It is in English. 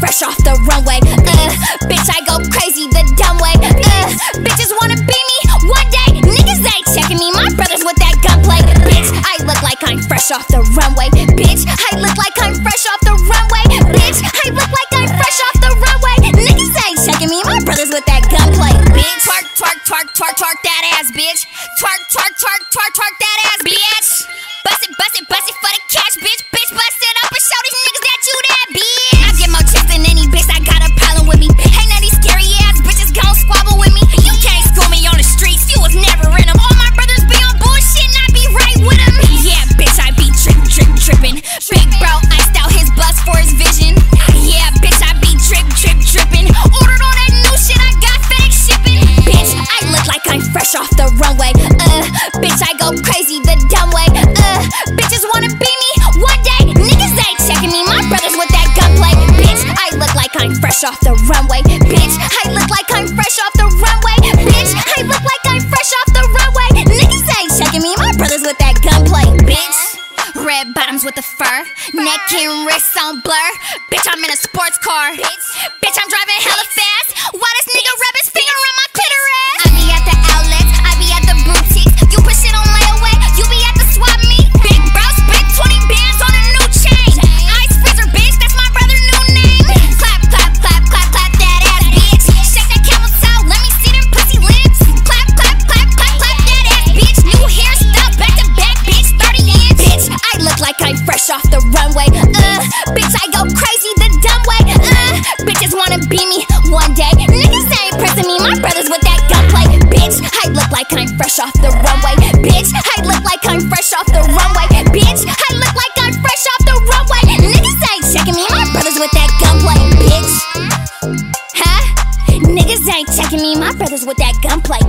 fresh off the runway. Uh, bitch, I go crazy the dumb way. Uh, bitches wanna be me one day. Niggas ain't checking me. My brothers with that gunplay. Bitch, I look like I'm fresh off the runway. Bitch, I look Big bro iced out his bus for his vision. Yeah, bitch, I be trip, trip, trippin'. Ordered all that new shit, I got FedEx shipping. Bitch, I look like I'm fresh off the runway. Uh, bitch, I go crazy the dumb way. Uh, bitches wanna be me one day. Niggas ain't checking me. My brothers with that gunplay. Bitch, I look like I'm fresh off the runway. Bitch, I look like I'm fresh off the runway. Bitch, I look like Red bottoms with the fur, neck and wrists on blur. Bitch, I'm in a sports car. Bitch, be me one day. Niggas ain't pressing me. My brothers with that gunplay. Bitch, I look like I'm fresh off the runway. Bitch, I look like I'm fresh off the runway. Bitch, I look like I'm fresh off the runway. Niggas ain't checking me. My brothers with that gunplay. Bitch, huh? Niggas ain't checking me. My brothers with that gunplay.